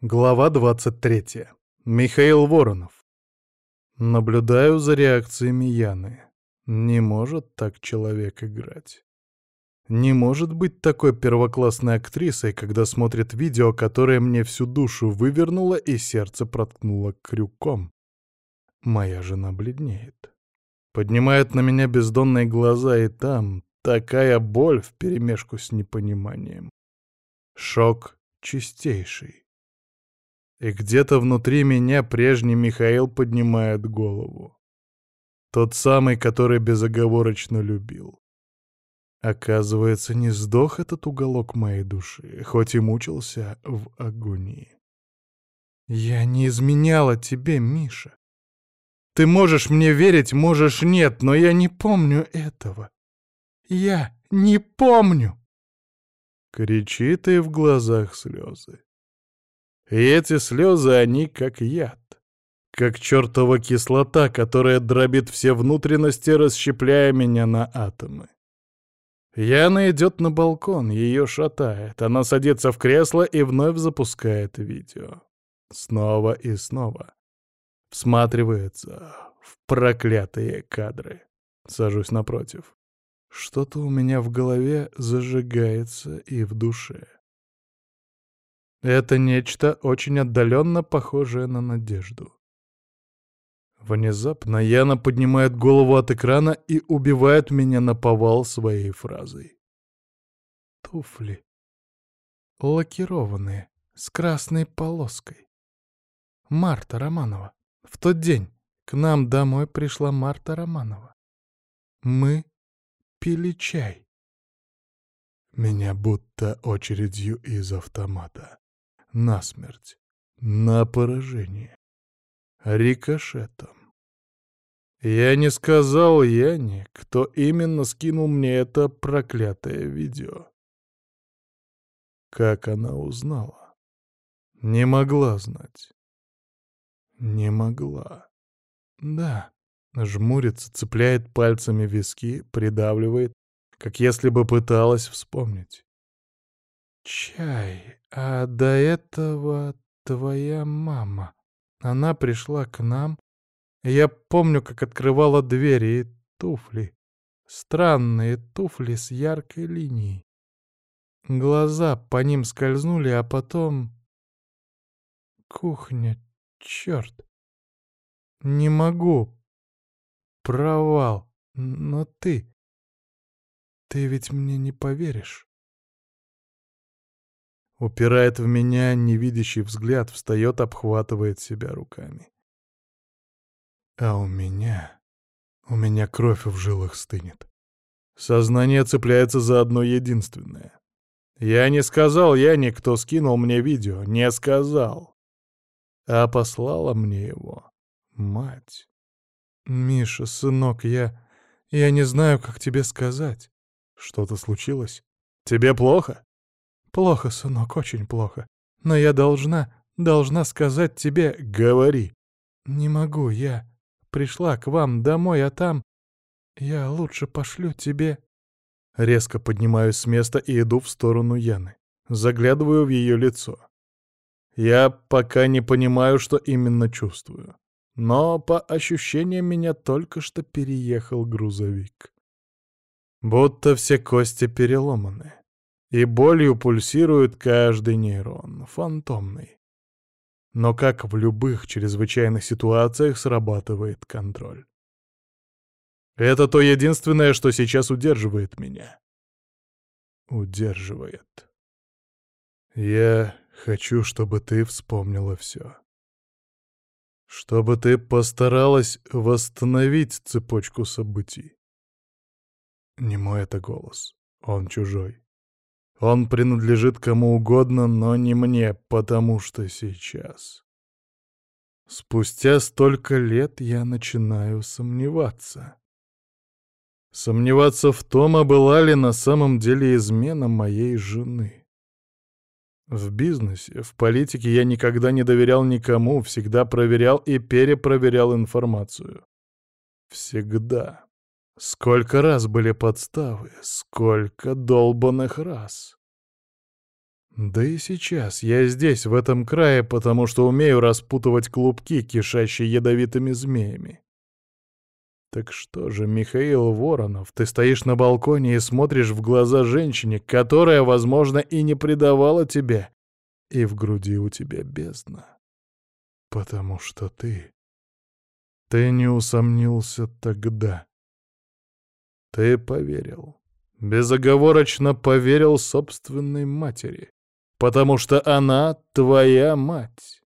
Глава 23. Михаил Воронов. Наблюдаю за реакциями Яны. Не может так человек играть. Не может быть такой первоклассной актрисой, когда смотрит видео, которое мне всю душу вывернуло и сердце проткнуло крюком. Моя жена бледнеет. Поднимает на меня бездонные глаза, и там такая боль вперемешку с непониманием. Шок чистейший. И где-то внутри меня прежний Михаил поднимает голову. Тот самый, который безоговорочно любил. Оказывается, не сдох этот уголок моей души, хоть и мучился в агонии. Я не изменяла тебе, Миша. Ты можешь мне верить, можешь нет, но я не помню этого. Я не помню. Кричит и в глазах слезы. И эти слезы, они как яд. Как чертова кислота, которая дробит все внутренности, расщепляя меня на атомы. Яна идет на балкон, ее шатает. Она садится в кресло и вновь запускает видео. Снова и снова. Всматривается в проклятые кадры. Сажусь напротив. Что-то у меня в голове зажигается и в душе. Это нечто очень отдаленно похожее на надежду. Внезапно Яна поднимает голову от экрана и убивает меня на повал своей фразой. Туфли. Лакированные, с красной полоской. Марта Романова. В тот день к нам домой пришла Марта Романова. Мы пили чай. Меня будто очередью из автомата. Насмерть. На поражение рикошетом. Я не сказал Яне, кто именно скинул мне это проклятое видео. Как она узнала? Не могла знать. Не могла. Да. Жмурится, цепляет пальцами виски, придавливает, как если бы пыталась вспомнить. Чай, а до этого твоя мама. Она пришла к нам. Я помню, как открывала двери и туфли. Странные туфли с яркой линией. Глаза по ним скользнули, а потом... Кухня, черт. Не могу. Провал. Но ты... Ты ведь мне не поверишь. Упирает в меня невидящий взгляд, встает, обхватывает себя руками. А у меня... У меня кровь в жилах стынет. Сознание цепляется за одно единственное. Я не сказал я никто скинул мне видео. Не сказал. А послала мне его мать. Миша, сынок, я... Я не знаю, как тебе сказать. Что-то случилось? Тебе плохо? «Плохо, сынок, очень плохо. Но я должна, должна сказать тебе...» «Говори». «Не могу, я пришла к вам домой, а там... Я лучше пошлю тебе...» Резко поднимаюсь с места и иду в сторону Яны. Заглядываю в ее лицо. Я пока не понимаю, что именно чувствую. Но по ощущениям меня только что переехал грузовик. Будто все кости переломаны и болью пульсирует каждый нейрон, фантомный. Но как в любых чрезвычайных ситуациях срабатывает контроль. Это то единственное, что сейчас удерживает меня. Удерживает. Я хочу, чтобы ты вспомнила все. Чтобы ты постаралась восстановить цепочку событий. Не мой это голос, он чужой. Он принадлежит кому угодно, но не мне, потому что сейчас. Спустя столько лет я начинаю сомневаться. Сомневаться в том, а была ли на самом деле измена моей жены. В бизнесе, в политике я никогда не доверял никому, всегда проверял и перепроверял информацию. Всегда. Сколько раз были подставы, сколько долбанных раз. Да и сейчас я здесь, в этом крае, потому что умею распутывать клубки, кишащие ядовитыми змеями. Так что же, Михаил Воронов, ты стоишь на балконе и смотришь в глаза женщине, которая, возможно, и не предавала тебе, и в груди у тебя бездна. Потому что ты... Ты не усомнился тогда. Ты поверил. Безоговорочно поверил собственной матери. Потому что она твоя мать.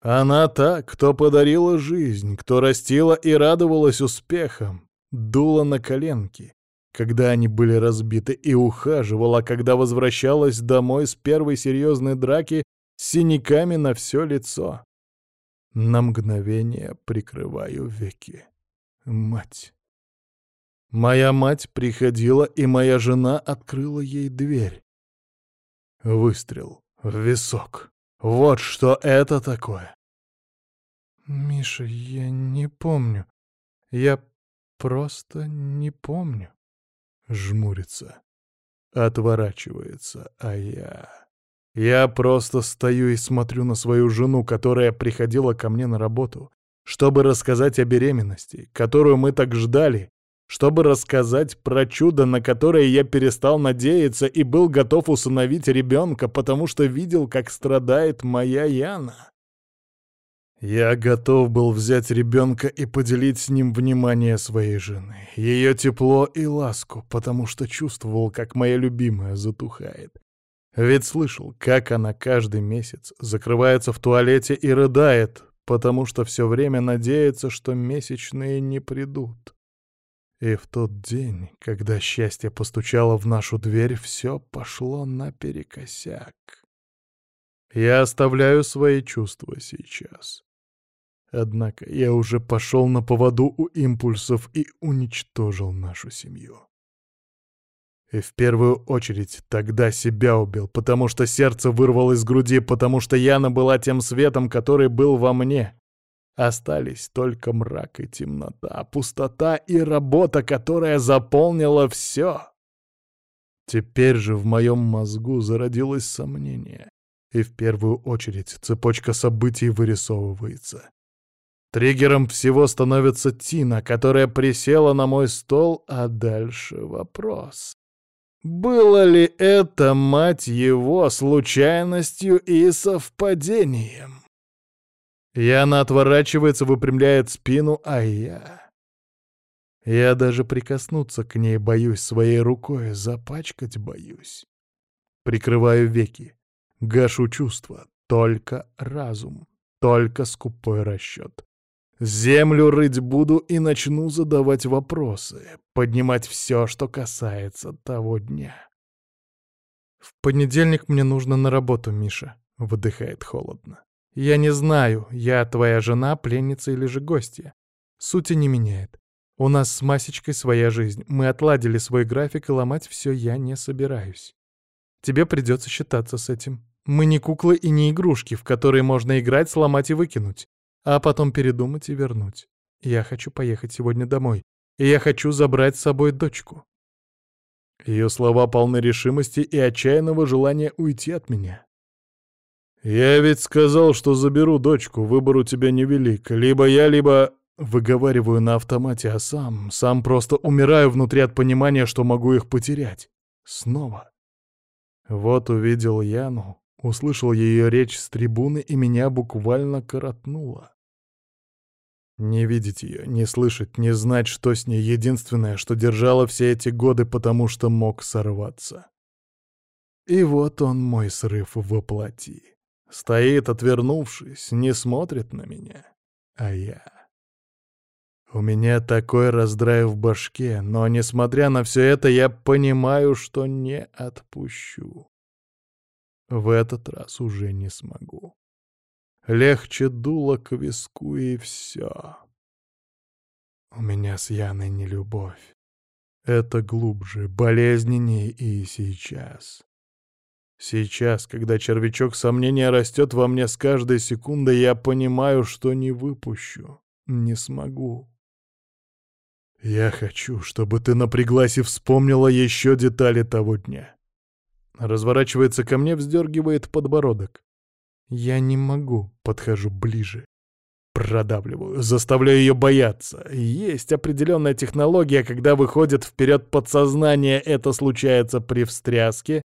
Она та, кто подарила жизнь, кто растила и радовалась успехам, дула на коленки, когда они были разбиты, и ухаживала, когда возвращалась домой с первой серьезной драки с синяками на все лицо. На мгновение прикрываю веки. Мать. Моя мать приходила, и моя жена открыла ей дверь. Выстрел в висок. Вот что это такое. Миша, я не помню. Я просто не помню. Жмурится. Отворачивается, а я... Я просто стою и смотрю на свою жену, которая приходила ко мне на работу, чтобы рассказать о беременности, которую мы так ждали, чтобы рассказать про чудо, на которое я перестал надеяться и был готов усыновить ребенка, потому что видел, как страдает моя Яна. Я готов был взять ребенка и поделить с ним внимание своей жены, ее тепло и ласку, потому что чувствовал, как моя любимая затухает. Ведь слышал, как она каждый месяц закрывается в туалете и рыдает, потому что все время надеется, что месячные не придут. И в тот день, когда счастье постучало в нашу дверь, все пошло наперекосяк. Я оставляю свои чувства сейчас. Однако я уже пошел на поводу у импульсов и уничтожил нашу семью. И в первую очередь тогда себя убил, потому что сердце вырвало из груди, потому что Яна была тем светом, который был во мне. Остались только мрак и темнота, пустота и работа, которая заполнила все. Теперь же в моем мозгу зародилось сомнение, и в первую очередь цепочка событий вырисовывается. Триггером всего становится Тина, которая присела на мой стол, а дальше вопрос. Было ли это, мать его, случайностью и совпадением? Яна отворачивается, выпрямляет спину, а я... Я даже прикоснуться к ней боюсь своей рукой, запачкать боюсь. Прикрываю веки, гашу чувства, только разум, только скупой расчет. Землю рыть буду и начну задавать вопросы, поднимать все, что касается того дня. «В понедельник мне нужно на работу, Миша», — выдыхает холодно. Я не знаю, я твоя жена, пленница или же гостья. Сути не меняет. У нас с Масечкой своя жизнь. Мы отладили свой график, и ломать все я не собираюсь. Тебе придется считаться с этим. Мы не куклы и не игрушки, в которые можно играть, сломать и выкинуть, а потом передумать и вернуть. Я хочу поехать сегодня домой, и я хочу забрать с собой дочку. Ее слова полны решимости и отчаянного желания уйти от меня. «Я ведь сказал, что заберу дочку, выбор у тебя невелик. Либо я, либо...» Выговариваю на автомате, а сам... Сам просто умираю внутри от понимания, что могу их потерять. Снова. Вот увидел Яну, услышал ее речь с трибуны, и меня буквально коротнуло. Не видеть ее, не слышать, не знать, что с ней — единственное, что держало все эти годы, потому что мог сорваться. И вот он мой срыв воплоти. Стоит, отвернувшись, не смотрит на меня. А я... У меня такой раздрай в башке, но, несмотря на все это, я понимаю, что не отпущу. В этот раз уже не смогу. Легче дуло к виску и все. У меня с Яной не любовь. Это глубже, болезненнее и сейчас. Сейчас, когда червячок сомнения растет во мне с каждой секундой, я понимаю, что не выпущу, не смогу. Я хочу, чтобы ты напряглась и вспомнила еще детали того дня. Разворачивается ко мне, вздергивает подбородок. Я не могу, подхожу ближе. Продавливаю, заставляю ее бояться. Есть определенная технология, когда выходит вперед подсознание, это случается при встряске,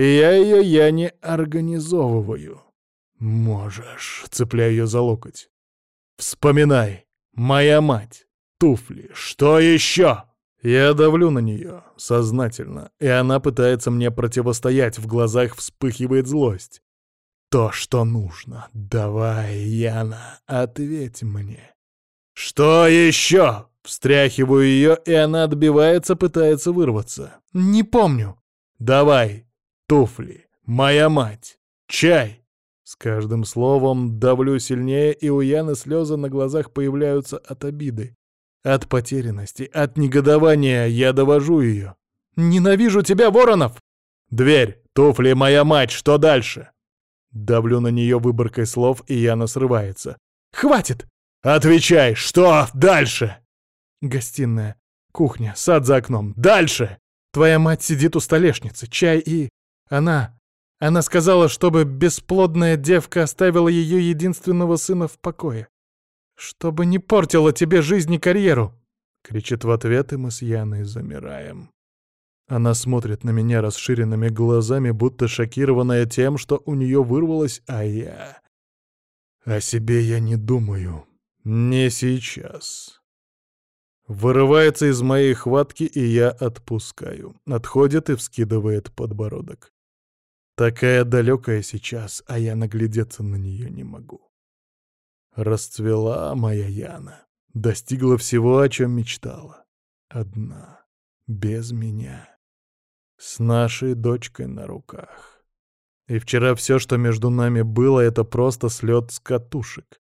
я ее я не организовываю. Можешь, цепляю ее за локоть. Вспоминай, моя мать, туфли, что еще? Я давлю на нее, сознательно, и она пытается мне противостоять, в глазах вспыхивает злость то, что нужно. Давай, Яна, ответь мне. Что еще? Встряхиваю ее, и она отбивается, пытается вырваться. Не помню. Давай, туфли, моя мать, чай. С каждым словом давлю сильнее, и у Яны слезы на глазах появляются от обиды. От потерянности, от негодования я довожу ее. «Ненавижу тебя, Воронов!» «Дверь! Туфли, моя мать! Что дальше?» Давлю на нее выборкой слов, и Яна срывается. «Хватит!» «Отвечай! Что дальше?» Гостиная, кухня, сад за окном. Дальше! Твоя мать сидит у столешницы, чай и... Она... Она сказала, чтобы бесплодная девка оставила ее единственного сына в покое. Чтобы не портила тебе жизнь и карьеру. Кричит в ответ, и мы с Яной замираем. Она смотрит на меня расширенными глазами, будто шокированная тем, что у нее вырвалось, а я... О себе я не думаю. Не сейчас. Вырывается из моей хватки, и я отпускаю. Отходит и вскидывает подбородок. Такая далекая сейчас, а я наглядеться на нее не могу. Расцвела моя Яна. Достигла всего, о чем мечтала. Одна. Без меня с нашей дочкой на руках. И вчера все, что между нами было, это просто слет с катушек.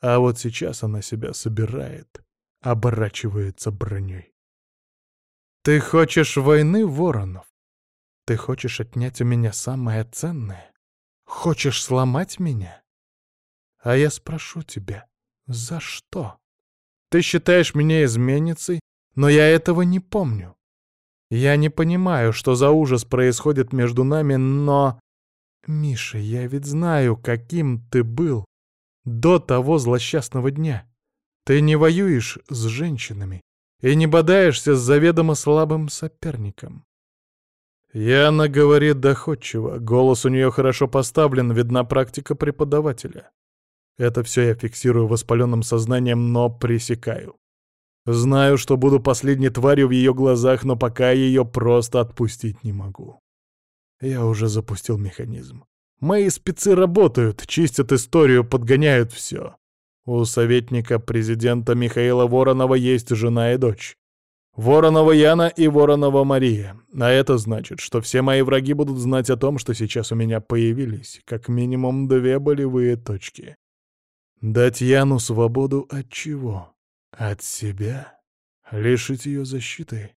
А вот сейчас она себя собирает, оборачивается броней. Ты хочешь войны, Воронов? Ты хочешь отнять у меня самое ценное? Хочешь сломать меня? А я спрошу тебя, за что? Ты считаешь меня изменницей, но я этого не помню. Я не понимаю, что за ужас происходит между нами, но... Миша, я ведь знаю, каким ты был до того злосчастного дня. Ты не воюешь с женщинами и не бодаешься с заведомо слабым соперником. Яна говорит доходчиво, голос у нее хорошо поставлен, видна практика преподавателя. Это все я фиксирую воспаленным сознанием, но пресекаю. Знаю, что буду последней тварью в ее глазах, но пока ее просто отпустить не могу. Я уже запустил механизм. Мои спецы работают, чистят историю, подгоняют все. У советника президента Михаила Воронова есть жена и дочь. Воронова Яна и Воронова Мария. А это значит, что все мои враги будут знать о том, что сейчас у меня появились как минимум две болевые точки. Дать Яну свободу от чего? От себя? Лишить ее защиты?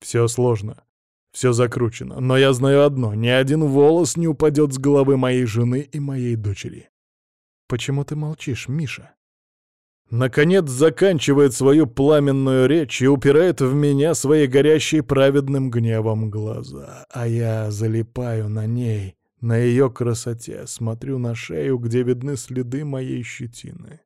Все сложно. Все закручено. Но я знаю одно — ни один волос не упадет с головы моей жены и моей дочери. Почему ты молчишь, Миша? Наконец заканчивает свою пламенную речь и упирает в меня свои горящие праведным гневом глаза. А я залипаю на ней, на ее красоте, смотрю на шею, где видны следы моей щетины.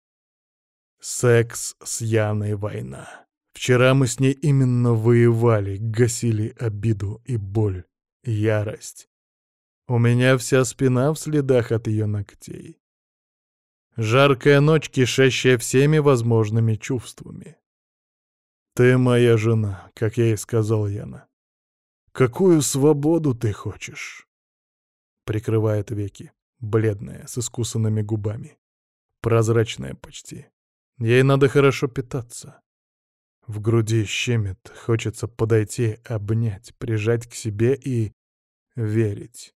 Секс с Яной война. Вчера мы с ней именно воевали, гасили обиду и боль, ярость. У меня вся спина в следах от ее ногтей. Жаркая ночь, кишащая всеми возможными чувствами. «Ты моя жена», — как я и сказал Яна. «Какую свободу ты хочешь?» Прикрывает веки, бледная, с искусанными губами. Прозрачная почти. Ей надо хорошо питаться. В груди щемит, хочется подойти, обнять, прижать к себе и верить.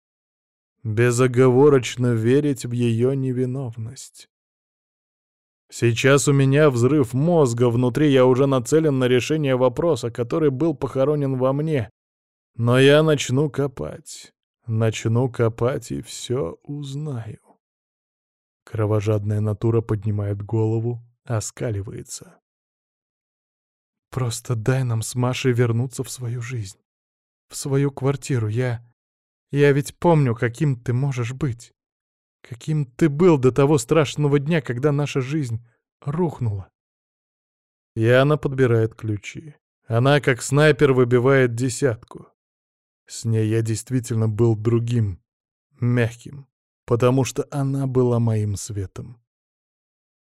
Безоговорочно верить в ее невиновность. Сейчас у меня взрыв мозга, внутри я уже нацелен на решение вопроса, который был похоронен во мне. Но я начну копать. Начну копать и все узнаю. Кровожадная натура поднимает голову, оскаливается. «Просто дай нам с Машей вернуться в свою жизнь, в свою квартиру. Я... Я ведь помню, каким ты можешь быть. Каким ты был до того страшного дня, когда наша жизнь рухнула. Яна подбирает ключи. Она, как снайпер, выбивает десятку. С ней я действительно был другим, мягким, потому что она была моим светом.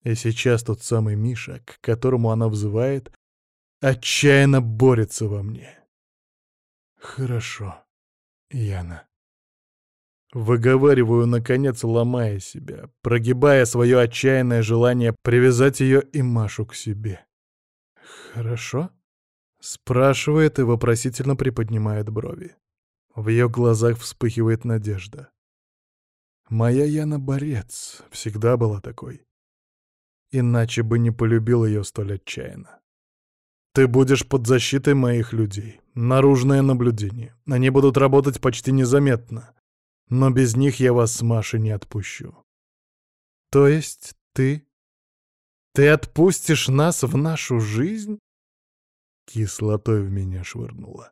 И сейчас тот самый Миша, к которому она взывает, отчаянно борется во мне. Хорошо, Яна. Выговариваю, наконец, ломая себя, прогибая свое отчаянное желание привязать ее и Машу к себе. «Хорошо?» — спрашивает и вопросительно приподнимает брови. В ее глазах вспыхивает надежда. Моя Яна борец, всегда была такой. Иначе бы не полюбил ее столь отчаянно. Ты будешь под защитой моих людей. Наружное наблюдение. Они будут работать почти незаметно. Но без них я вас с Машей не отпущу. То есть ты... Ты отпустишь нас в нашу жизнь? Кислотой в меня швырнула.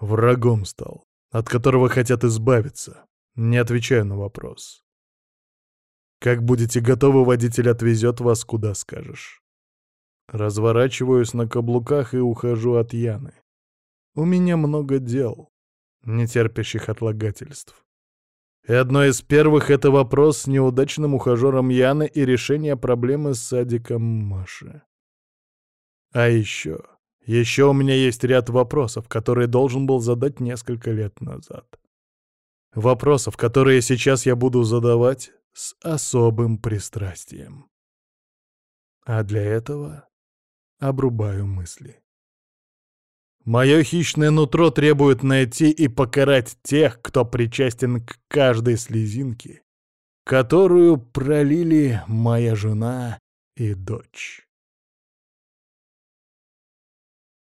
Врагом стал от которого хотят избавиться. Не отвечаю на вопрос. Как будете готовы, водитель отвезет вас, куда скажешь. Разворачиваюсь на каблуках и ухожу от Яны. У меня много дел, не терпящих отлагательств. И одно из первых — это вопрос с неудачным ухажером Яны и решение проблемы с садиком Маши. А еще еще у меня есть ряд вопросов, которые должен был задать несколько лет назад. Вопросов, которые сейчас я буду задавать с особым пристрастием. А для этого обрубаю мысли. Мое хищное нутро требует найти и покарать тех, кто причастен к каждой слезинке, которую пролили моя жена и дочь.